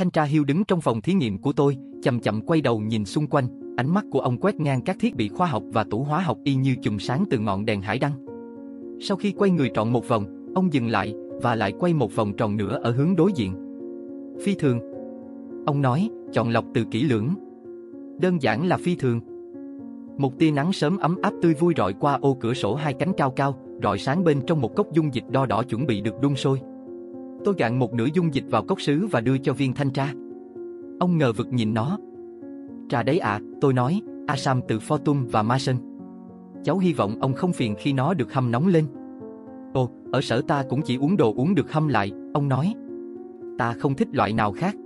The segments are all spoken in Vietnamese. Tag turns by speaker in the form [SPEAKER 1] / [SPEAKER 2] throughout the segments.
[SPEAKER 1] Thanh tra Hiêu đứng trong phòng thí nghiệm của tôi, chậm chậm quay đầu nhìn xung quanh, ánh mắt của ông quét ngang các thiết bị khoa học và tủ hóa học y như chùm sáng từ ngọn đèn hải đăng. Sau khi quay người trọn một vòng, ông dừng lại và lại quay một vòng tròn nữa ở hướng đối diện. Phi thường. Ông nói, chọn lọc từ kỹ lưỡng. Đơn giản là phi thường. Một tia nắng sớm ấm áp tươi vui rọi qua ô cửa sổ hai cánh cao cao, rọi sáng bên trong một cốc dung dịch đo đỏ chuẩn bị được đun sôi. Tôi gạn một nửa dung dịch vào cốc sứ và đưa cho viên thanh tra. Ông ngờ vực nhìn nó. Trà đấy ạ, à, tôi nói, Asam từ Fortum và Mason. Cháu hy vọng ông không phiền khi nó được hâm nóng lên. Ồ, ở sở ta cũng chỉ uống đồ uống được hâm lại, ông nói. Ta không thích loại nào khác.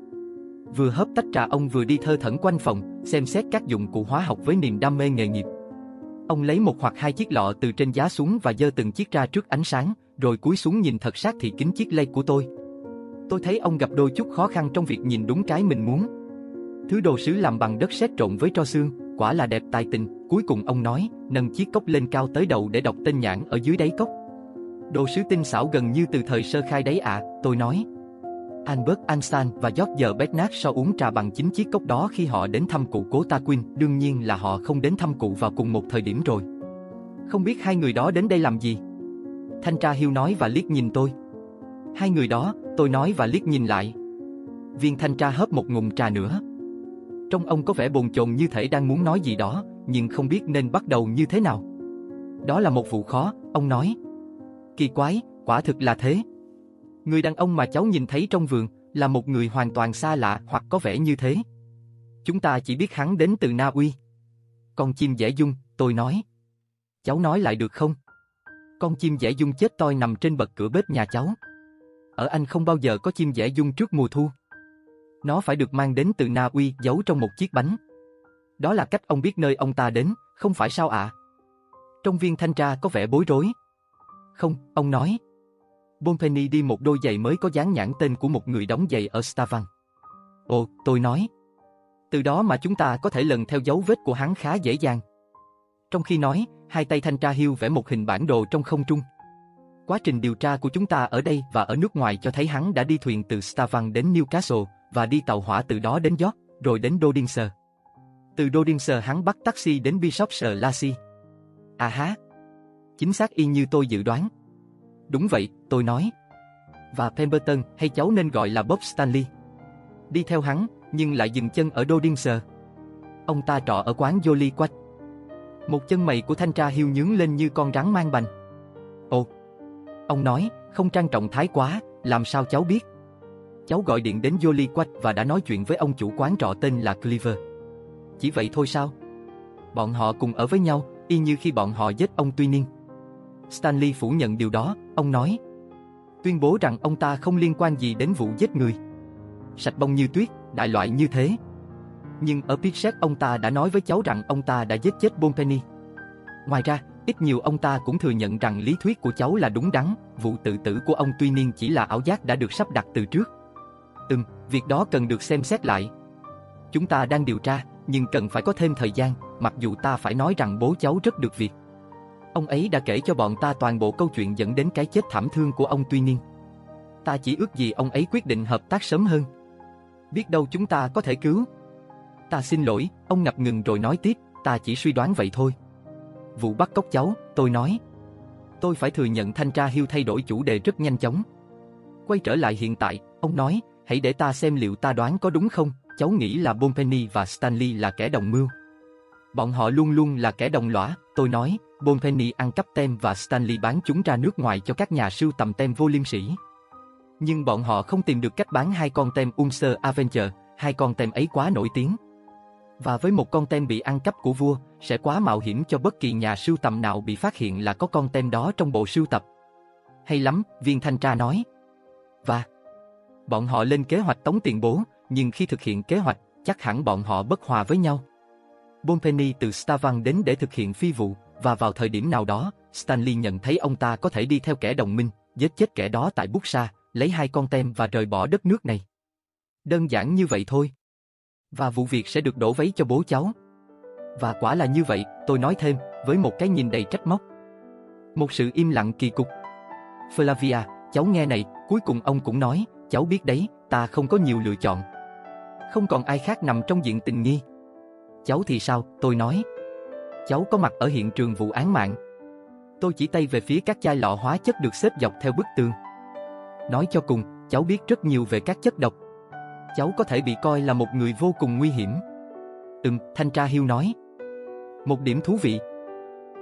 [SPEAKER 1] Vừa hớp tách trà ông vừa đi thơ thẩn quanh phòng, xem xét các dụng cụ hóa học với niềm đam mê nghề nghiệp. Ông lấy một hoặc hai chiếc lọ từ trên giá xuống và dơ từng chiếc ra trước ánh sáng, rồi cúi xuống nhìn thật sát thị kính chiếc lây của tôi. Tôi thấy ông gặp đôi chút khó khăn trong việc nhìn đúng cái mình muốn. Thứ đồ sứ làm bằng đất sét trộn với tro xương, quả là đẹp tài tình, cuối cùng ông nói, nâng chiếc cốc lên cao tới đầu để đọc tên nhãn ở dưới đáy cốc. Đồ sứ tinh xảo gần như từ thời sơ khai đấy ạ, à, tôi nói. Albert Einstein và George Bernard Shaw uống trà bằng chính chiếc cốc đó khi họ đến thăm cụ cố Taquin, đương nhiên là họ không đến thăm cụ vào cùng một thời điểm rồi. Không biết hai người đó đến đây làm gì? Thanh tra Hiêu nói và liếc nhìn tôi. Hai người đó, tôi nói và liếc nhìn lại. Viên thanh tra hớp một ngụm trà nữa. Trong ông có vẻ bồn chồn như thể đang muốn nói gì đó, nhưng không biết nên bắt đầu như thế nào. Đó là một vụ khó, ông nói. Kỳ quái, quả thực là thế. Người đàn ông mà cháu nhìn thấy trong vườn là một người hoàn toàn xa lạ hoặc có vẻ như thế. Chúng ta chỉ biết hắn đến từ Na Uy. Con chim dễ dung, tôi nói. Cháu nói lại được không? Con chim dễ dung chết toi nằm trên bậc cửa bếp nhà cháu. Ở Anh không bao giờ có chim dễ dung trước mùa thu. Nó phải được mang đến từ Na Uy giấu trong một chiếc bánh. Đó là cách ông biết nơi ông ta đến, không phải sao ạ? À? Trong viên thanh tra có vẻ bối rối. Không, ông nói. Bonpenny đi một đôi giày mới có dán nhãn tên của một người đóng giày ở Stavanger. Ồ, tôi nói. Từ đó mà chúng ta có thể lần theo dấu vết của hắn khá dễ dàng. Trong khi nói, hai tay thanh tra Hill vẽ một hình bản đồ trong không trung. Quá trình điều tra của chúng ta ở đây và ở nước ngoài cho thấy hắn đã đi thuyền từ Stavanger đến Newcastle và đi tàu hỏa từ đó đến York, rồi đến Dodinser. Từ Dodinser hắn bắt taxi đến Bishopshire Lassie. À há. Chính xác y như tôi dự đoán. Đúng vậy, tôi nói. Và Pemberton hay cháu nên gọi là Bob Stanley. Đi theo hắn, nhưng lại dừng chân ở Dodinser. Ông ta trọ ở quán Jolly Quách. Một chân mày của thanh tra hiu nhướng lên như con rắn mang bành. Ồ! Ông nói, không trang trọng thái quá, làm sao cháu biết? Cháu gọi điện đến Jolly Quách và đã nói chuyện với ông chủ quán trọ tên là Cleaver. Chỉ vậy thôi sao? Bọn họ cùng ở với nhau, y như khi bọn họ giết ông Tuy Niên. Stanley phủ nhận điều đó, ông nói. Tuyên bố rằng ông ta không liên quan gì đến vụ giết người. Sạch bông như tuyết, đại loại như thế. Nhưng ở Pixet ông ta đã nói với cháu rằng ông ta đã giết chết Bonpenny. Ngoài ra, ít nhiều ông ta cũng thừa nhận rằng lý thuyết của cháu là đúng đắn, vụ tự tử của ông tuy nhiên chỉ là ảo giác đã được sắp đặt từ trước. Ừm, việc đó cần được xem xét lại. Chúng ta đang điều tra, nhưng cần phải có thêm thời gian, mặc dù ta phải nói rằng bố cháu rất được việc. Ông ấy đã kể cho bọn ta toàn bộ câu chuyện dẫn đến cái chết thảm thương của ông Tuy nhiên Ta chỉ ước gì ông ấy quyết định hợp tác sớm hơn. Biết đâu chúng ta có thể cứu. Ta xin lỗi, ông ngập ngừng rồi nói tiếp, ta chỉ suy đoán vậy thôi. Vụ bắt cóc cháu, tôi nói. Tôi phải thừa nhận thanh tra hưu thay đổi chủ đề rất nhanh chóng. Quay trở lại hiện tại, ông nói, hãy để ta xem liệu ta đoán có đúng không, cháu nghĩ là Bonpenny và Stanley là kẻ đồng mưu. Bọn họ luôn luôn là kẻ đồng lõa, tôi nói, Bonpenny ăn cắp tem và Stanley bán chúng ra nước ngoài cho các nhà sưu tầm tem vô liêm sỉ. Nhưng bọn họ không tìm được cách bán hai con tem Unser Avenger, hai con tem ấy quá nổi tiếng. Và với một con tem bị ăn cắp của vua, sẽ quá mạo hiểm cho bất kỳ nhà sưu tầm nào bị phát hiện là có con tem đó trong bộ sưu tập. Hay lắm, viên thanh tra nói. Và bọn họ lên kế hoạch tống tiền bố, nhưng khi thực hiện kế hoạch, chắc hẳn bọn họ bất hòa với nhau. Bonpenny từ Stavanger đến để thực hiện phi vụ, và vào thời điểm nào đó, Stanley nhận thấy ông ta có thể đi theo kẻ đồng minh, giết chết kẻ đó tại Buxa, lấy hai con tem và rời bỏ đất nước này. Đơn giản như vậy thôi. Và vụ việc sẽ được đổ vấy cho bố cháu. Và quả là như vậy, tôi nói thêm, với một cái nhìn đầy trách móc. Một sự im lặng kỳ cục. Flavia, cháu nghe này, cuối cùng ông cũng nói, cháu biết đấy, ta không có nhiều lựa chọn. Không còn ai khác nằm trong diện tình nghi. Cháu thì sao, tôi nói. Cháu có mặt ở hiện trường vụ án mạng. Tôi chỉ tay về phía các chai lọ hóa chất được xếp dọc theo bức tường. Nói cho cùng, cháu biết rất nhiều về các chất độc. Cháu có thể bị coi là một người vô cùng nguy hiểm. Ừm, thanh tra Hiêu nói. Một điểm thú vị.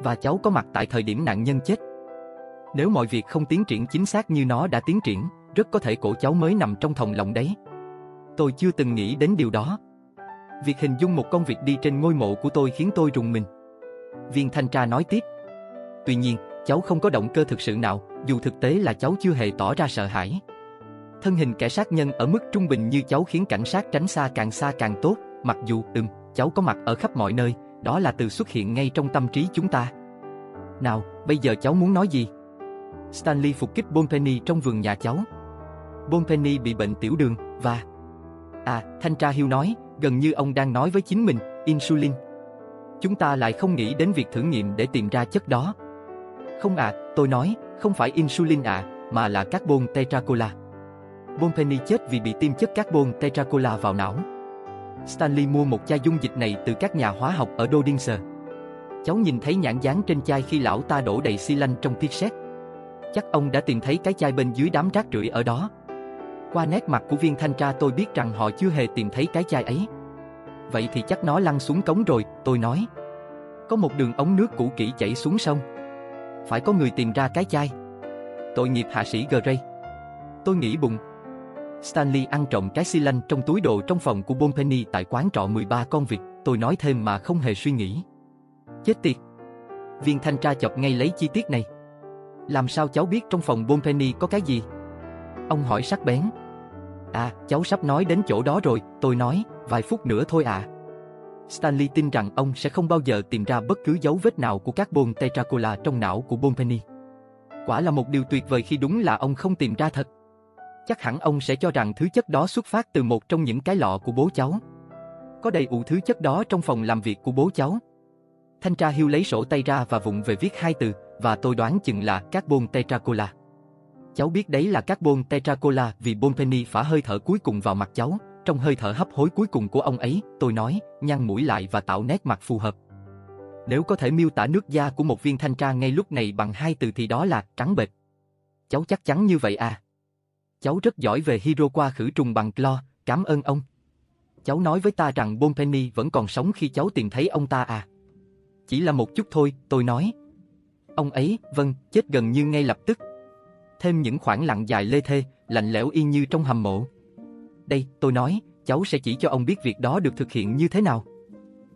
[SPEAKER 1] Và cháu có mặt tại thời điểm nạn nhân chết. Nếu mọi việc không tiến triển chính xác như nó đã tiến triển, rất có thể cổ cháu mới nằm trong thòng lọng đấy. Tôi chưa từng nghĩ đến điều đó. Việc hình dung một công việc đi trên ngôi mộ của tôi khiến tôi rùng mình. Viên thanh tra nói tiếp. Tuy nhiên, cháu không có động cơ thực sự nào, dù thực tế là cháu chưa hề tỏ ra sợ hãi. Thân hình kẻ sát nhân ở mức trung bình như cháu khiến cảnh sát tránh xa càng xa càng tốt, mặc dù, ừm, cháu có mặt ở khắp mọi nơi, đó là từ xuất hiện ngay trong tâm trí chúng ta. Nào, bây giờ cháu muốn nói gì? Stanley phục kích Bonpenny trong vườn nhà cháu. Bonpenny bị bệnh tiểu đường và... À, thanh tra Hill nói, gần như ông đang nói với chính mình, insulin. Chúng ta lại không nghĩ đến việc thử nghiệm để tìm ra chất đó. Không à, tôi nói, không phải insulin à, mà là carbon tetracola. Bonpenny chết vì bị tiêm chất carbon tetracola vào não. Stanley mua một chai dung dịch này từ các nhà hóa học ở Dodinser. Cháu nhìn thấy nhãn dán trên chai khi lão ta đổ đầy xi lanh trong tiết xét. Chắc ông đã tìm thấy cái chai bên dưới đám rác rưởi ở đó. Qua nét mặt của viên thanh tra tôi biết rằng họ chưa hề tìm thấy cái chai ấy. Vậy thì chắc nó lăn xuống cống rồi, tôi nói. Có một đường ống nước cũ kỹ chảy xuống sông. Phải có người tìm ra cái chai. Tội nghiệp hạ sĩ Gray. Tôi nghĩ bụng. Stanley ăn trộm cái xi lanh trong túi đồ trong phòng của Bonpenny tại quán trọ 13 con vịt, tôi nói thêm mà không hề suy nghĩ. Chết tiệt. Viên thanh tra chọc ngay lấy chi tiết này. Làm sao cháu biết trong phòng Bonpenny có cái gì? Ông hỏi sắc bén. À, cháu sắp nói đến chỗ đó rồi, tôi nói, vài phút nữa thôi à. Stanley tin rằng ông sẽ không bao giờ tìm ra bất cứ dấu vết nào của carbon tetracola trong não của Bonpenny. Quả là một điều tuyệt vời khi đúng là ông không tìm ra thật. Chắc hẳn ông sẽ cho rằng thứ chất đó xuất phát từ một trong những cái lọ của bố cháu. Có đầy ủ thứ chất đó trong phòng làm việc của bố cháu. Thanh tra Hill lấy sổ tay ra và vụng về viết hai từ, và tôi đoán chừng là carbon tetracola. Cháu biết đấy là carbon tetracola vì Bonpenny phả hơi thở cuối cùng vào mặt cháu, trong hơi thở hấp hối cuối cùng của ông ấy, tôi nói, nhăn mũi lại và tạo nét mặt phù hợp. Nếu có thể miêu tả nước da của một viên thanh tra ngay lúc này bằng hai từ thì đó là trắng bệch. Cháu chắc chắn như vậy à? Cháu rất giỏi về hydro qua khử trùng bằng clo, cảm ơn ông. Cháu nói với ta rằng Bonpenny vẫn còn sống khi cháu tìm thấy ông ta à? Chỉ là một chút thôi, tôi nói. Ông ấy, vâng, chết gần như ngay lập tức. Thêm những khoảng lặng dài lê thê, lạnh lẽo y như trong hầm mộ. Đây, tôi nói, cháu sẽ chỉ cho ông biết việc đó được thực hiện như thế nào.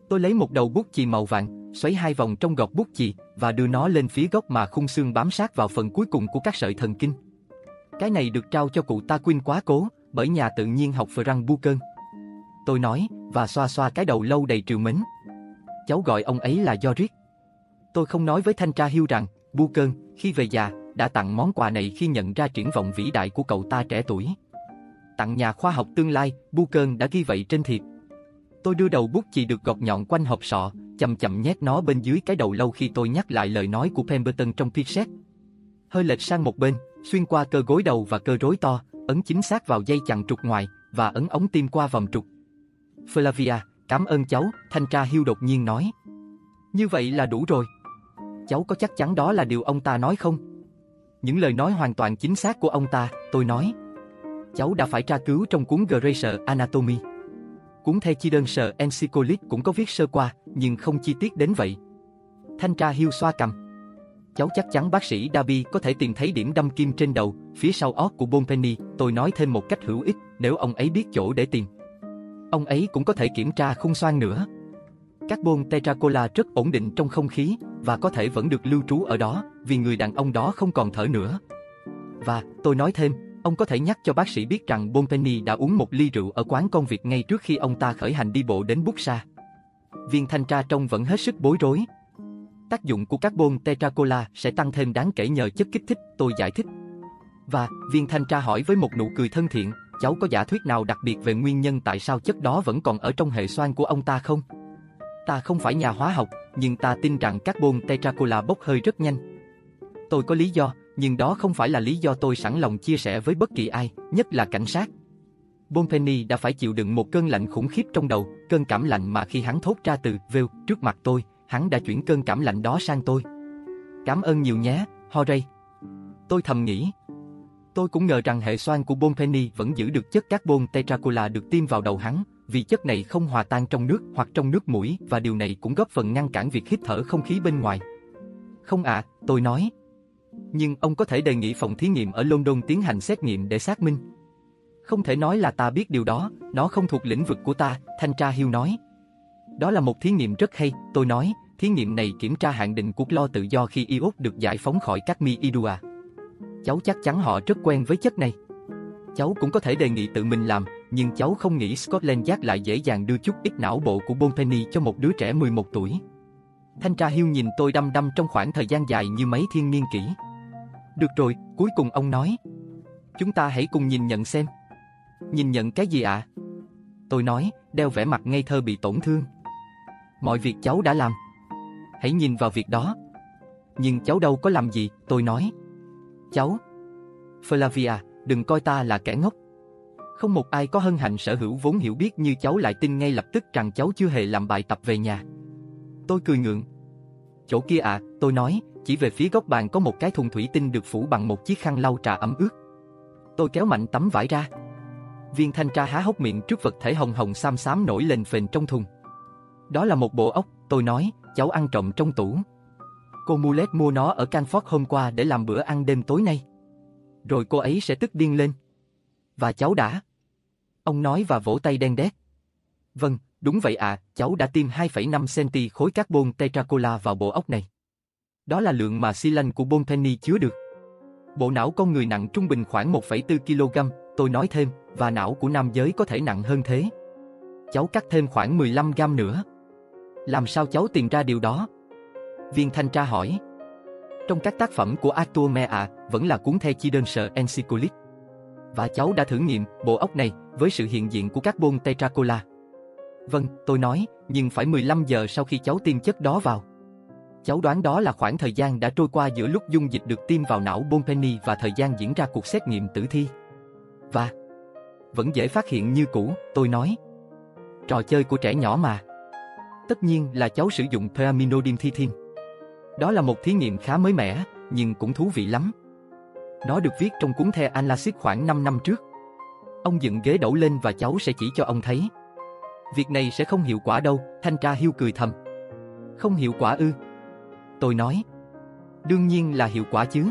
[SPEAKER 1] Tôi lấy một đầu bút chì màu vàng, xoáy hai vòng trong gọt bút chì và đưa nó lên phía gốc mà khung xương bám sát vào phần cuối cùng của các sợi thần kinh. Cái này được trao cho cụ ta Quynh quá cố, bởi nhà tự nhiên học Frank Buchan. Tôi nói, và xoa xoa cái đầu lâu đầy trừ mến. Cháu gọi ông ấy là Yorick. Tôi không nói với thanh tra hiu rằng, Buchan, khi về già, đã tặng món quà này khi nhận ra triển vọng vĩ đại của cậu ta trẻ tuổi. Tặng nhà khoa học tương lai, Buchan đã ghi vậy trên thiệp. Tôi đưa đầu bút chì được gọt nhọn quanh hộp sọ, chậm chậm nhét nó bên dưới cái đầu lâu khi tôi nhắc lại lời nói của Pemberton trong Pixet. Hơi lệch sang một bên, xuyên qua cơ gối đầu và cơ rối to, ấn chính xác vào dây chằng trục ngoài và ấn ống tim qua vòng trục. Flavia, cảm ơn cháu, thanh tra hiu đột nhiên nói. Như vậy là đủ rồi. Cháu có chắc chắn đó là điều ông ta nói không? Những lời nói hoàn toàn chính xác của ông ta, tôi nói. Cháu đã phải tra cứu trong cuốn Gracer Anatomy. Cuốn The chi đơn sở Encyclic cũng có viết sơ qua, nhưng không chi tiết đến vậy. Thanh tra hiu xoa cầm. Cháu chắc chắn bác sĩ Darby có thể tìm thấy điểm đâm kim trên đầu, phía sau ót của Bonpenny, tôi nói thêm một cách hữu ích, nếu ông ấy biết chỗ để tìm. Ông ấy cũng có thể kiểm tra khung xoan nữa. Carbon tetracola rất ổn định trong không khí và có thể vẫn được lưu trú ở đó vì người đàn ông đó không còn thở nữa. Và, tôi nói thêm, ông có thể nhắc cho bác sĩ biết rằng Bonpenny đã uống một ly rượu ở quán con việc ngay trước khi ông ta khởi hành đi bộ đến bút. Viên thanh tra trông vẫn hết sức bối rối, Tác dụng của carbon tetracola sẽ tăng thêm đáng kể nhờ chất kích thích, tôi giải thích. Và, viên thanh tra hỏi với một nụ cười thân thiện, cháu có giả thuyết nào đặc biệt về nguyên nhân tại sao chất đó vẫn còn ở trong hệ xoan của ông ta không? Ta không phải nhà hóa học, nhưng ta tin rằng carbon tetracola bốc hơi rất nhanh. Tôi có lý do, nhưng đó không phải là lý do tôi sẵn lòng chia sẻ với bất kỳ ai, nhất là cảnh sát. Bonpenny đã phải chịu đựng một cơn lạnh khủng khiếp trong đầu, cơn cảm lạnh mà khi hắn thốt ra từ vêu trước mặt tôi, hắn đã chuyển cơn cảm lạnh đó sang tôi. Cảm ơn nhiều nhé, Horay. Tôi thầm nghĩ. Tôi cũng ngờ rằng hệ xoan của Bonpenny vẫn giữ được chất carbon tetracola được tiêm vào đầu hắn, vì chất này không hòa tan trong nước hoặc trong nước mũi và điều này cũng góp phần ngăn cản việc hít thở không khí bên ngoài. Không ạ, tôi nói. Nhưng ông có thể đề nghị phòng thí nghiệm ở London tiến hành xét nghiệm để xác minh. Không thể nói là ta biết điều đó, nó không thuộc lĩnh vực của ta, thanh tra Hill nói. Đó là một thí nghiệm rất hay, tôi nói, thí nghiệm này kiểm tra hạn định của lo tự do khi iốt được giải phóng khỏi các mi idua. Cháu chắc chắn họ rất quen với chất này. Cháu cũng có thể đề nghị tự mình làm, nhưng cháu không nghĩ Scotland Yard lại dễ dàng đưa chút ít não bộ của Bonpenny cho một đứa trẻ 11 tuổi. Thanh tra Hill nhìn tôi đăm đăm trong khoảng thời gian dài như mấy thiên niên kỷ. Được rồi, cuối cùng ông nói. Chúng ta hãy cùng nhìn nhận xem. Nhìn nhận cái gì ạ? À? Tôi nói, đeo vẻ mặt ngây thơ bị tổn thương. Mọi việc cháu đã làm. Hãy nhìn vào việc đó. Nhưng cháu đâu có làm gì, tôi nói. Cháu. Flavia, đừng coi ta là kẻ ngốc. Không một ai có hân hạnh sở hữu vốn hiểu biết như cháu lại tin ngay lập tức rằng cháu chưa hề làm bài tập về nhà. Tôi cười ngượng. Chỗ kia à, tôi nói, chỉ về phía góc bàn có một cái thùng thủy tinh được phủ bằng một chiếc khăn lau trà ấm ướt. Tôi kéo mạnh tấm vải ra. Viên thanh tra há hốc miệng trước vật thể hồng hồng xám xám nổi lên phền trong thùng. Đó là một bộ ốc, tôi nói, cháu ăn trộm trong tủ. Cô Mulet mua nó ở Canford hôm qua để làm bữa ăn đêm tối nay. Rồi cô ấy sẽ tức điên lên. Và cháu đã. Ông nói và vỗ tay đen đét. Vâng, đúng vậy à, cháu đã tiêm 2,5 cm khối carbon tetracola vào bộ ốc này. Đó là lượng mà xi lanh của Bonpenny chứa được. Bộ não con người nặng trung bình khoảng 1,4 kg, tôi nói thêm, và não của nam giới có thể nặng hơn thế. Cháu cắt thêm khoảng 15 gram nữa. Làm sao cháu tìm ra điều đó? Viên thanh tra hỏi. Trong các tác phẩm của Arthur Mea, vẫn là cuốn The Children's Encyclopedia. Và cháu đã thử nghiệm bộ ốc này với sự hiện diện của carbon tetracola. Vâng, tôi nói, nhưng phải 15 giờ sau khi cháu tiêm chất đó vào. Cháu đoán đó là khoảng thời gian đã trôi qua giữa lúc dung dịch được tiêm vào não Bonpenny và thời gian diễn ra cuộc xét nghiệm tử thi. Và vẫn dễ phát hiện như cũ, tôi nói. Trò chơi của trẻ nhỏ mà. Tất nhiên là cháu sử dụng theaminođiêm thi thiên. Đó là một thí nghiệm khá mới mẻ, nhưng cũng thú vị lắm. Nó được viết trong cuốn The Analysis khoảng 5 năm trước. Ông dựng ghế đẩu lên và cháu sẽ chỉ cho ông thấy. Việc này sẽ không hiệu quả đâu, thanh tra hiu cười thầm. Không hiệu quả ư? Tôi nói. Đương nhiên là hiệu quả chứ.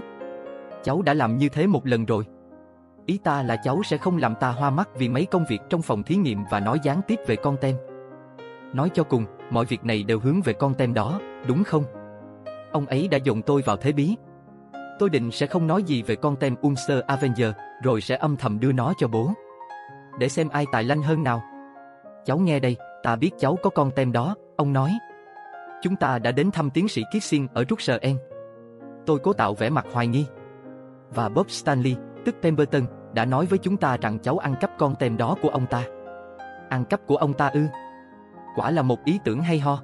[SPEAKER 1] Cháu đã làm như thế một lần rồi. Ý ta là cháu sẽ không làm ta hoa mắt vì mấy công việc trong phòng thí nghiệm và nói gián tiếp về con tem. Nói cho cùng, mọi việc này đều hướng về con tem đó, đúng không? Ông ấy đã dồn tôi vào thế bí. Tôi định sẽ không nói gì về con tem Unser Avenger, rồi sẽ âm thầm đưa nó cho bố. Để xem ai tài lanh hơn nào. Cháu nghe đây, ta biết cháu có con tem đó, ông nói. Chúng ta đã đến thăm tiến sĩ Kissing ở Ruxeren. Tôi cố tạo vẻ mặt hoài nghi. Và Bob Stanley, tức Pemberton, đã nói với chúng ta rằng cháu ăn cắp con tem đó của ông ta. Ăn cắp của ông ta ư? Quả là một ý tưởng hay ho.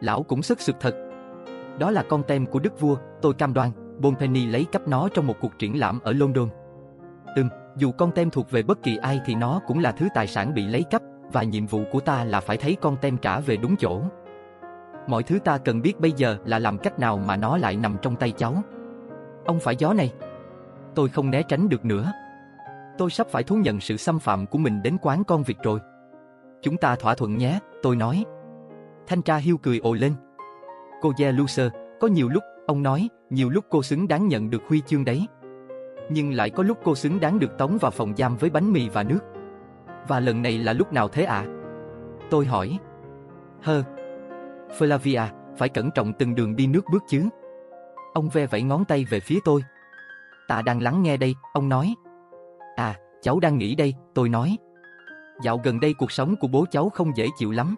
[SPEAKER 1] Lão cũng sức sực thật. Đó là con tem của đức vua, tôi cam đoan, Bonpenny lấy cắp nó trong một cuộc triển lãm ở London. Từng, dù con tem thuộc về bất kỳ ai thì nó cũng là thứ tài sản bị lấy cắp, và nhiệm vụ của ta là phải thấy con tem trả về đúng chỗ. Mọi thứ ta cần biết bây giờ là làm cách nào mà nó lại nằm trong tay cháu. Ông phải gió này. Tôi không né tránh được nữa. Tôi sắp phải thú nhận sự xâm phạm của mình đến quán con việc rồi. Chúng ta thỏa thuận nhé, tôi nói. Thanh tra hiu cười ồ lên. Cô Ye Lucer, có nhiều lúc, ông nói, nhiều lúc cô xứng đáng nhận được huy chương đấy. Nhưng lại có lúc cô xứng đáng được tống vào phòng giam với bánh mì và nước. Và lần này là lúc nào thế ạ? À? Tôi hỏi. Hơ. Flavia, phải cẩn trọng từng đường đi nước bước chứ. Ông ve vẫy ngón tay về phía tôi. Ta đang lắng nghe đây, ông nói. À, cháu đang nghĩ đây, tôi nói. Dạo gần đây cuộc sống của bố cháu không dễ chịu lắm.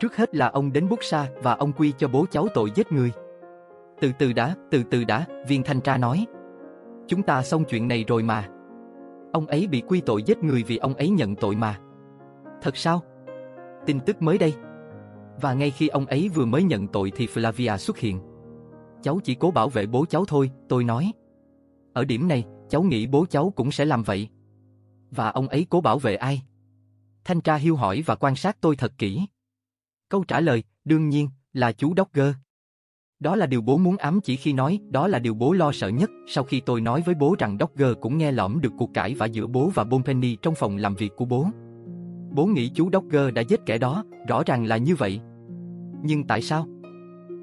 [SPEAKER 1] Trước hết là ông đến bút xa và ông quy cho bố cháu tội giết người. Từ từ đã, từ từ đã, viên thanh tra nói. Chúng ta xong chuyện này rồi mà. Ông ấy bị quy tội giết người vì ông ấy nhận tội mà. Thật sao? Tin tức mới đây. Và ngay khi ông ấy vừa mới nhận tội thì Flavia xuất hiện. Cháu chỉ cố bảo vệ bố cháu thôi, tôi nói. Ở điểm này, cháu nghĩ bố cháu cũng sẽ làm vậy. Và ông ấy cố bảo vệ ai? Thanh tra hiu hỏi và quan sát tôi thật kỹ. Câu trả lời, đương nhiên, là chú Dogger. Đó là điều bố muốn ám chỉ khi nói, đó là điều bố lo sợ nhất, sau khi tôi nói với bố rằng Dogger cũng nghe lỏm được cuộc cãi vã giữa bố và Bonpenny trong phòng làm việc của bố. Bố nghĩ chú Dogger đã giết kẻ đó, rõ ràng là như vậy. Nhưng tại sao?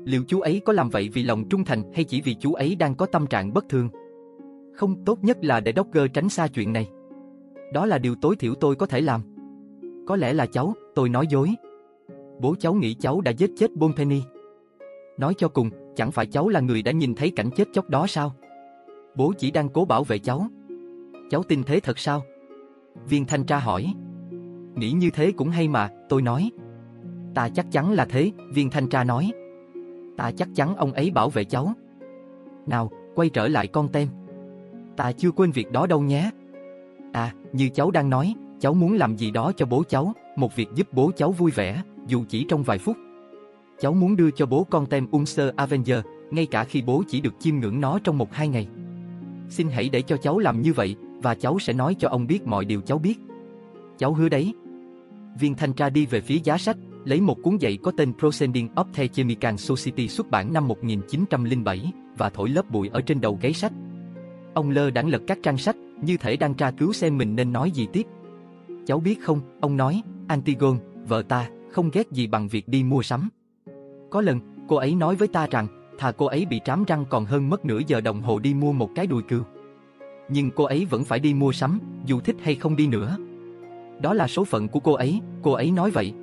[SPEAKER 1] Liệu chú ấy có làm vậy vì lòng trung thành hay chỉ vì chú ấy đang có tâm trạng bất thường? Không tốt nhất là để Dogger tránh xa chuyện này. Đó là điều tối thiểu tôi có thể làm. Có lẽ là cháu, tôi nói dối. Bố cháu nghĩ cháu đã giết chết Bonpenny. Nói cho cùng, chẳng phải cháu là người đã nhìn thấy cảnh chết chóc đó sao? Bố chỉ đang cố bảo vệ cháu. Cháu tin thế thật sao? Viên thanh tra hỏi. Nghĩ như thế cũng hay mà, tôi nói. Ta chắc chắn là thế, viên thanh tra nói. Ta chắc chắn ông ấy bảo vệ cháu. Nào, quay trở lại con tem. Ta chưa quên việc đó đâu nhé. À, như cháu đang nói, cháu muốn làm gì đó cho bố cháu, một việc giúp bố cháu vui vẻ, dù chỉ trong vài phút. Cháu muốn đưa cho bố con tem Unser Avenger, ngay cả khi bố chỉ được chiêm ngưỡng nó trong một hai ngày. Xin hãy để cho cháu làm như vậy, và cháu sẽ nói cho ông biết mọi điều cháu biết. Cháu hứa đấy. Viên thanh tra đi về phía giá sách, lấy một cuốn dạy có tên Proceeding of the Chemical Society xuất bản năm 1907 và thổi lớp bụi ở trên đầu gáy sách. Ông lơ đãng lật các trang sách, như thể đang tra cứu xem mình nên nói gì tiếp. Cháu biết không, ông nói, Antigone, vợ ta, không ghét gì bằng việc đi mua sắm. Có lần, cô ấy nói với ta rằng, thà cô ấy bị trám răng còn hơn mất nửa giờ đồng hồ đi mua một cái đùi cừu. Nhưng cô ấy vẫn phải đi mua sắm, dù thích hay không đi nữa. Đó là số phận của cô ấy, cô ấy nói vậy.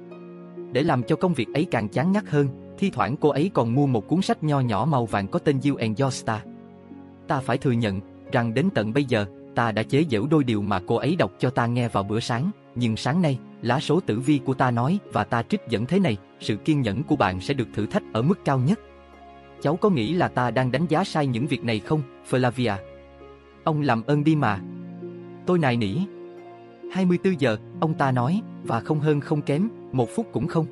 [SPEAKER 1] Để làm cho công việc ấy càng chán ngắt hơn, thi thoảng cô ấy còn mua một cuốn sách nho nhỏ màu vàng có tên You and Your Star. Ta phải thừa nhận, rằng đến tận bây giờ, ta đã chế giễu đôi điều mà cô ấy đọc cho ta nghe vào bữa sáng, nhưng sáng nay, lá số tử vi của ta nói và ta trích dẫn thế này, sự kiên nhẫn của bạn sẽ được thử thách ở mức cao nhất. Cháu có nghĩ là ta đang đánh giá sai những việc này không, Flavia? Ông làm ơn đi mà. Tôi nài nỉ. 24 giờ, ông ta nói, và không hơn không kém, một phút cũng không.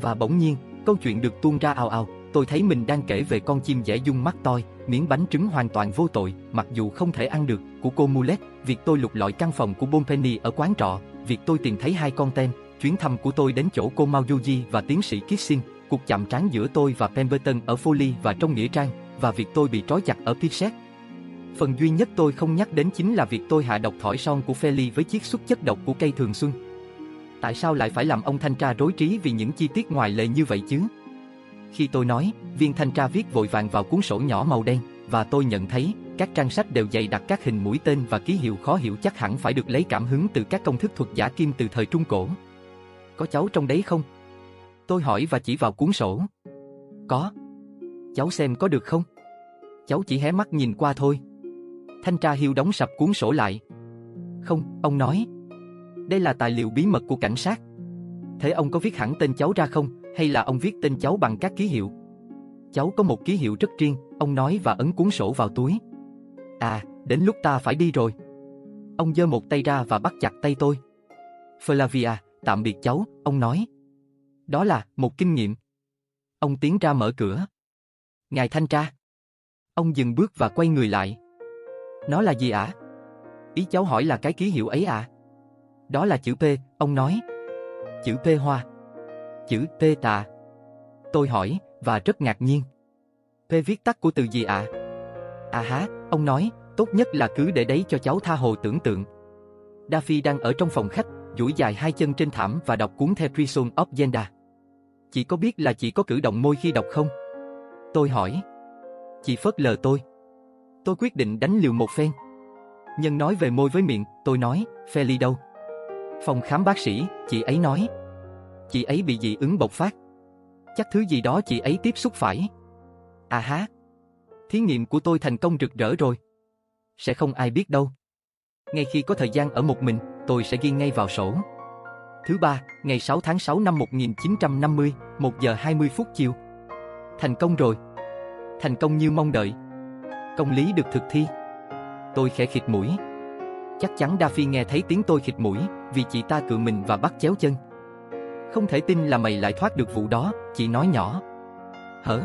[SPEAKER 1] Và bỗng nhiên, câu chuyện được tuôn ra ào ào, tôi thấy mình đang kể về con chim dẻ dung mắt toi, miếng bánh trứng hoàn toàn vô tội, mặc dù không thể ăn được, của cô Mulet, việc tôi lục lọi căn phòng của Bonpenny ở quán trọ, việc tôi tìm thấy hai con tem, chuyến thăm của tôi đến chỗ cô Maoyoji và tiến sĩ Kissing, cuộc chạm trán giữa tôi và Pemberton ở Foley và trong Nghĩa Trang, và việc tôi bị trói chặt ở Pichet. Phần duy nhất tôi không nhắc đến chính là việc tôi hạ độc thỏi son của Feli với chiết xuất chất độc của cây thường xuân. Tại sao lại phải làm ông thanh tra rối trí vì những chi tiết ngoài lệ như vậy chứ? Khi tôi nói, viên thanh tra viết vội vàng vào cuốn sổ nhỏ màu đen, và tôi nhận thấy, các trang sách đều dày đặt các hình mũi tên và ký hiệu khó hiểu chắc hẳn phải được lấy cảm hứng từ các công thức thuật giả kim từ thời Trung Cổ. Có cháu trong đấy không? Tôi hỏi và chỉ vào cuốn sổ. Có. Cháu xem có được không? Cháu chỉ hé mắt nhìn qua thôi. Thanh tra Hiêu đóng sập cuốn sổ lại. Không, ông nói. Đây là tài liệu bí mật của cảnh sát. Thế ông có viết hẳn tên cháu ra không, hay là ông viết tên cháu bằng các ký hiệu? Cháu có một ký hiệu rất riêng, ông nói và ấn cuốn sổ vào túi. À, đến lúc ta phải đi rồi. Ông giơ một tay ra và bắt chặt tay tôi. Flavia, tạm biệt cháu, ông nói. Đó là một kinh nghiệm. Ông tiến ra mở cửa. Ngài thanh tra. Ông dừng bước và quay người lại. Nó là gì ạ? Ý cháu hỏi là cái ký hiệu ấy à? Đó là chữ P, ông nói. Chữ P hoa. Chữ P tà. Tôi hỏi, và rất ngạc nhiên. P viết tắt của từ gì ạ? À? À há, ông nói, tốt nhất là cứ để đấy cho cháu tha hồ tưởng tượng. Daffy đang ở trong phòng khách, duỗi dài hai chân trên thảm và đọc cuốn The Prison of Zenda. Chị có biết là chị có cử động môi khi đọc không? Tôi hỏi. Chị phớt lờ tôi. Tôi quyết định đánh liều một phen. Nhân nói về môi với miệng, tôi nói, Feli đâu? Phòng khám bác sĩ, chị ấy nói. Chị ấy bị dị ứng bộc phát. Chắc thứ gì đó chị ấy tiếp xúc phải. À há. Thí nghiệm của tôi thành công rực rỡ rồi. Sẽ không ai biết đâu. Ngay khi có thời gian ở một mình, tôi sẽ ghi ngay vào sổ. Thứ ba, ngày 6 tháng 6 năm 1950, 1 giờ 20 phút chiều. Thành công rồi. Thành công như mong đợi. Công lý được thực thi. Tôi khẽ khịt mũi. Chắc chắn Daffy nghe thấy tiếng tôi khịt mũi, vì chị ta cự mình và bắt chéo chân. Không thể tin là mày lại thoát được vụ đó, chị nói nhỏ. Hở?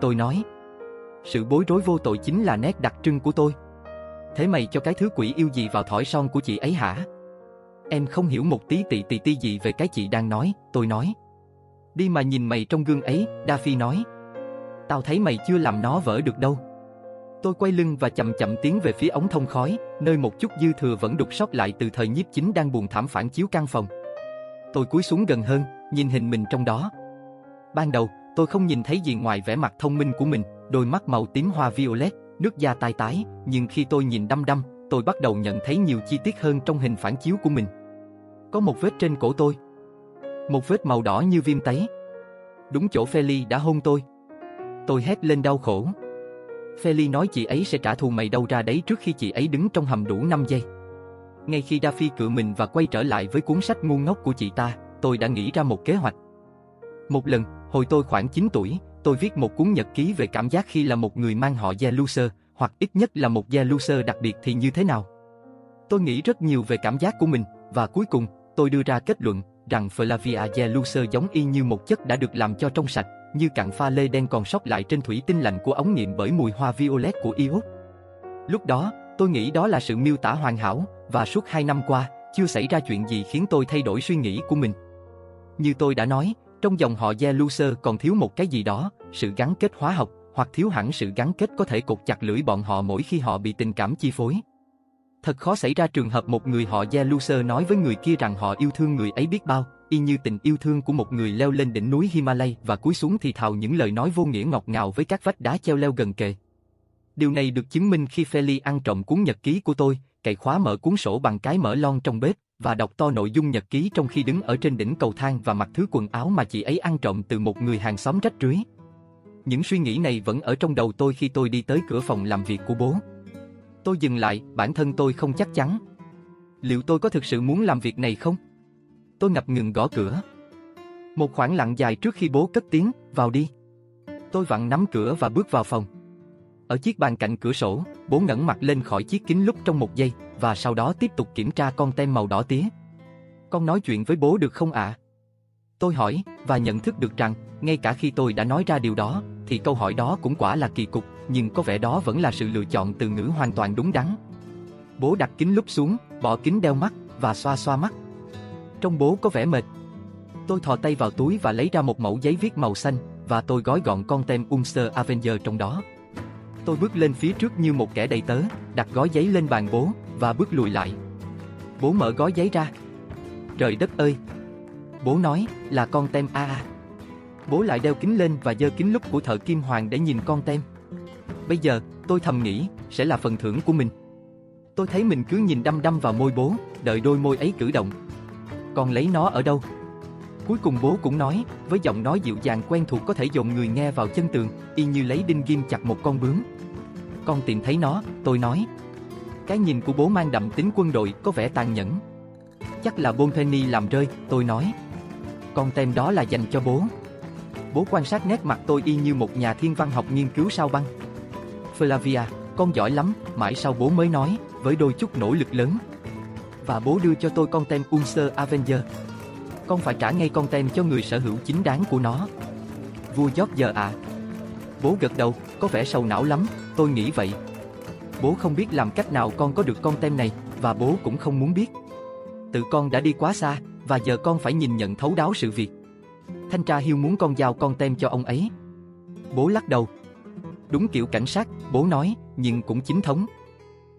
[SPEAKER 1] Tôi nói. Sự bối rối vô tội chính là nét đặc trưng của tôi. thế mày cho cái thứ quỷ yêu gì vào thỏi son của chị ấy hả? Em không hiểu một tí tị tì ti gì về cái chị đang nói, tôi nói. Đi mà nhìn mày trong gương ấy, Daffy nói. Tao thấy mày chưa làm nó vỡ được đâu. Tôi quay lưng và chậm chậm tiến về phía ống thông khói, nơi một chút dư thừa vẫn đục sót lại từ thời nhiếp chính đang buồn thảm phản chiếu căn phòng. Tôi cúi xuống gần hơn, nhìn hình mình trong đó. Ban đầu, tôi không nhìn thấy gì ngoài vẻ mặt thông minh của mình, đôi mắt màu tím hoa violet, nước da tai tái, nhưng khi tôi nhìn đăm đăm, tôi bắt đầu nhận thấy nhiều chi tiết hơn trong hình phản chiếu của mình. Có một vết trên cổ tôi. Một vết màu đỏ như viêm tấy. Đúng chỗ Feli đã hôn tôi. Tôi hét lên đau khổ. Feli nói chị ấy sẽ trả thù mày đâu ra đấy trước khi chị ấy đứng trong hầm đủ 5 giây. Ngay khi Daffy cự mình và quay trở lại với cuốn sách ngu ngốc của chị ta, tôi đã nghĩ ra một kế hoạch. Một lần, hồi tôi khoảng 9 tuổi, tôi viết một cuốn nhật ký về cảm giác khi là một người mang họ Yeluser, hoặc ít nhất là một Yeluser đặc biệt thì như thế nào. Tôi nghĩ rất nhiều về cảm giác của mình, và cuối cùng, tôi đưa ra kết luận rằng Flavia Yeluser giống y như một chất đã được làm cho trong sạch, như cặn pha lê đen còn sót lại trên thủy tinh lạnh của ống nghiệm bởi mùi hoa violet của iốt. Lúc đó, tôi nghĩ đó là sự miêu tả hoàn hảo, và suốt hai năm qua, chưa xảy ra chuyện gì khiến tôi thay đổi suy nghĩ của mình. Như tôi đã nói, trong dòng họ Yeluser còn thiếu một cái gì đó, sự gắn kết hóa học, hoặc thiếu hẳn sự gắn kết có thể cột chặt lưỡi bọn họ mỗi khi họ bị tình cảm chi phối. Thật khó xảy ra trường hợp một người họ Yeluser nói với người kia rằng họ yêu thương người ấy biết bao, y như tình yêu thương của một người leo lên đỉnh núi Himalay và cúi xuống thì thào những lời nói vô nghĩa ngọt ngào với các vách đá treo leo gần kề. Điều này được chứng minh khi Feli ăn trộm cuốn nhật ký của tôi, cậy khóa mở cuốn sổ bằng cái mở lon trong bếp và đọc to nội dung nhật ký trong khi đứng ở trên đỉnh cầu thang và mặc thứ quần áo mà chị ấy ăn trộm từ một người hàng xóm rách rưới. Những suy nghĩ này vẫn ở trong đầu tôi khi tôi đi tới cửa phòng làm việc của bố. Tôi dừng lại, bản thân tôi không chắc chắn. Liệu tôi có thực sự muốn làm việc này không? Tôi ngập ngừng gõ cửa. Một khoảng lặng dài trước khi bố cất tiếng, vào đi. Tôi vặn nắm cửa và bước vào phòng. Ở chiếc bàn cạnh cửa sổ, bố ngẩng mặt lên khỏi chiếc kính lúc trong một giây, và sau đó tiếp tục kiểm tra con tem màu đỏ tía. Con nói chuyện với bố được không ạ? Tôi hỏi, và nhận thức được rằng, ngay cả khi tôi đã nói ra điều đó, thì câu hỏi đó cũng quả là kỳ cục, nhưng có vẻ đó vẫn là sự lựa chọn từ ngữ hoàn toàn đúng đắn. Bố đặt kính lúp xuống, bỏ kính đeo mắt, và xoa xoa mắt. Trong bố có vẻ mệt. Tôi thò tay vào túi và lấy ra một mẫu giấy viết màu xanh, và tôi gói gọn con tem Ulster Avenger trong đó. Tôi bước lên phía trước như một kẻ đầy tớ, đặt gói giấy lên bàn bố, và bước lùi lại. Bố mở gói giấy ra. Trời đất ơi! Bố nói, là con tem AA. Bố lại đeo kính lên và giơ kính lúp của thợ kim hoàng để nhìn con tem. Bây giờ, tôi thầm nghĩ, sẽ là phần thưởng của mình. Tôi thấy mình cứ nhìn đăm đăm vào môi bố, đợi đôi môi ấy cử động. Con lấy nó ở đâu? Cuối cùng bố cũng nói, với giọng nói dịu dàng quen thuộc có thể dồn người nghe vào chân tường, y như lấy đinh ghim chặt một con bướm. Con tìm thấy nó, tôi nói. Cái nhìn của bố mang đậm tính quân đội, có vẻ tàn nhẫn. Chắc là Bonpenny làm rơi, tôi nói. Con tem đó là dành cho bố. Bố quan sát nét mặt tôi y như một nhà thiên văn học nghiên cứu sao băng. Flavia, con giỏi lắm, mãi sau bố mới nói, với đôi chút nỗ lực lớn. Và bố đưa cho tôi con tem Unser Avenger. Con phải trả ngay con tem cho người sở hữu chính đáng của nó. Vua George à. Bố gật đầu, có vẻ sầu não lắm, tôi nghĩ vậy. Bố không biết làm cách nào con có được con tem này, và bố cũng không muốn biết. Tự con đã đi quá xa, và giờ con phải nhìn nhận thấu đáo sự việc. Thanh tra Hiêu muốn con giao con tem cho ông ấy. Bố lắc đầu. Đúng kiểu cảnh sát, bố nói, nhưng cũng chính thống.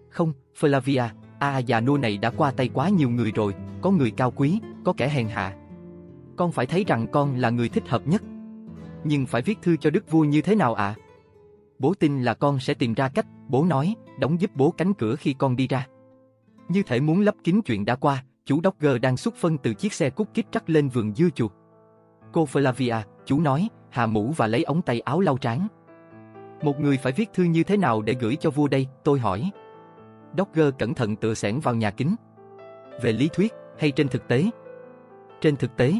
[SPEAKER 1] Không, Flavia, A già nua này đã qua tay quá nhiều người rồi, có người cao quý, có kẻ hèn hạ. Con phải thấy rằng con là người thích hợp nhất. Nhưng phải viết thư cho đức vua như thế nào ạ? À? Bố tin là con sẽ tìm ra cách, bố nói, đóng giúp bố cánh cửa khi con đi ra. Như thể muốn lấp kín chuyện đã qua, chú Dogger đang xúc phân từ chiếc xe cút kít trắc lên vườn dưa chuột. Cô Flavia, chú nói, hà mũ và lấy ống tay áo lau trán. Một người phải viết thư như thế nào để gửi cho vua đây, tôi hỏi. Dogger cẩn thận tựa sẻn vào nhà kính. Về lý thuyết, hay trên thực tế? Trên thực tế.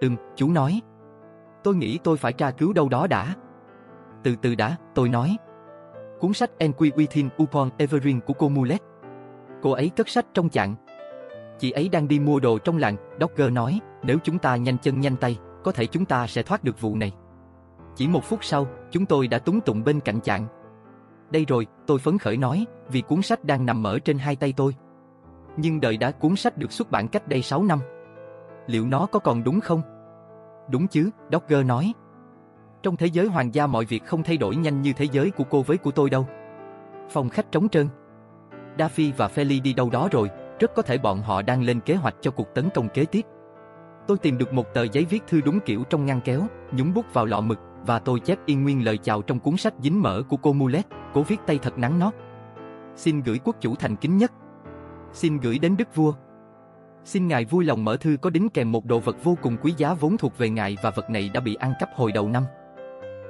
[SPEAKER 1] Ừm, chú nói. Tôi nghĩ tôi phải tra cứu đâu đó đã. Từ từ đã, tôi nói. Cuốn sách Enqui Within Upon Everin của cô Mulet. Cô ấy cất sách trong chạng. Chị ấy đang đi mua đồ trong làng, Dogger nói, nếu chúng ta nhanh chân nhanh tay, có thể chúng ta sẽ thoát được vụ này. Chỉ một phút sau, chúng tôi đã túng tụng bên cạnh chạng. Đây rồi, tôi phấn khởi nói, vì cuốn sách đang nằm mở trên hai tay tôi. Nhưng đời đã cuốn sách được xuất bản cách đây 6 năm. Liệu nó có còn đúng không? Đúng chứ, Dogger nói. Trong thế giới hoàng gia mọi việc không thay đổi nhanh như thế giới của cô với của tôi đâu. Phòng khách trống trơn. Daffy và Feli đi đâu đó rồi, rất có thể bọn họ đang lên kế hoạch cho cuộc tấn công kế tiếp. Tôi tìm được một tờ giấy viết thư đúng kiểu trong ngăn kéo, nhúng bút vào lọ mực và tôi chép y nguyên lời chào trong cuốn sách dính mỡ của cô Mulet, cố viết tay thật nắng nót. Xin gửi quốc chủ thành kính nhất. Xin gửi đến đức vua. Xin ngài vui lòng mở thư có đính kèm một đồ vật vô cùng quý giá vốn thuộc về ngài và vật này đã bị ăn cắp hồi đầu năm.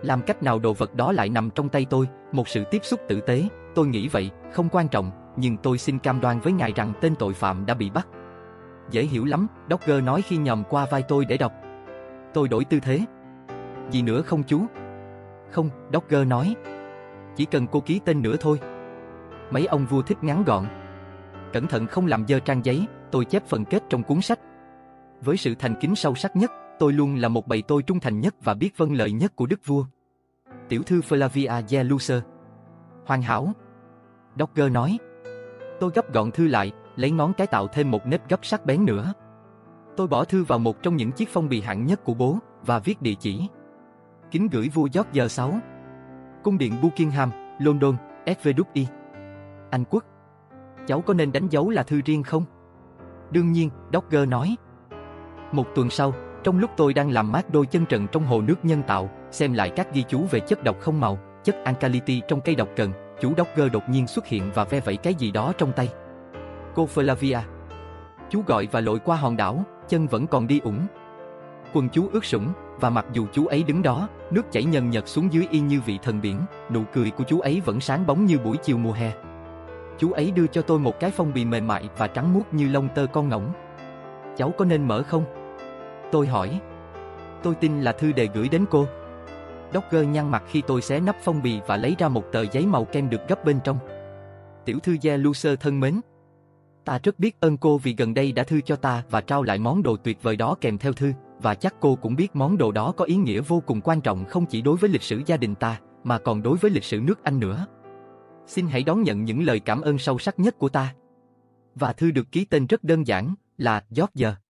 [SPEAKER 1] Làm cách nào đồ vật đó lại nằm trong tay tôi, một sự tiếp xúc tử tế, tôi nghĩ vậy, không quan trọng, nhưng tôi xin cam đoan với ngài rằng tên tội phạm đã bị bắt. Dễ hiểu lắm, Dogger nói khi nhòm qua vai tôi để đọc. Tôi đổi tư thế. Gì nữa không chú? Không, Dogger nói. Chỉ cần cô ký tên nữa thôi. Mấy ông vua thích ngắn gọn. Cẩn thận không làm dơ trang giấy, tôi chép phần kết trong cuốn sách. Với sự thành kính sâu sắc nhất, tôi luôn là một bầy tôi trung thành nhất và biết vâng lời nhất của đức vua. Tiểu thư Flavia Jeluser. Hoàn hảo. Dogger nói. Tôi gấp gọn thư lại, lấy ngón cái tạo thêm một nếp gấp sắc bén nữa. Tôi bỏ thư vào một trong những chiếc phong bì hạng nhất của bố và viết địa chỉ. Kính gửi vua George 6. Cung điện Buckingham, London, SVWI. Anh quốc. Cháu có nên đánh dấu là thư riêng không? Đương nhiên, Dogger nói. Một tuần sau, trong lúc tôi đang làm mát đôi chân trần trong hồ nước nhân tạo, xem lại các ghi chú về chất độc không màu, chất alkality trong cây độc cần, chú Dogger đột nhiên xuất hiện và ve vẫy cái gì đó trong tay. Cô Flavia. Chú gọi và lội qua hòn đảo, chân vẫn còn đi ủng. Quần chú ướt sũng, và mặc dù chú ấy đứng đó, nước chảy nhân nhật xuống dưới y như vị thần biển, nụ cười của chú ấy vẫn sáng bóng như buổi chiều mùa hè. Chú ấy đưa cho tôi một cái phong bì mềm mại và trắng muốt như lông tơ con ngỗng. Cháu có nên mở không? Tôi hỏi. Tôi tin là thư đề gửi đến cô. Docker nhăn mặt khi tôi xé nắp phong bì và lấy ra một tờ giấy màu kem được gấp bên trong. Tiểu thư Gia Lucer thân mến. Ta rất biết ơn cô vì gần đây đã thư cho ta và trao lại món đồ tuyệt vời đó kèm theo thư, và chắc cô cũng biết món đồ đó có ý nghĩa vô cùng quan trọng không chỉ đối với lịch sử gia đình ta, mà còn đối với lịch sử nước Anh nữa. Xin hãy đón nhận những lời cảm ơn sâu sắc nhất của ta. Và thư được ký tên rất đơn giản, là George.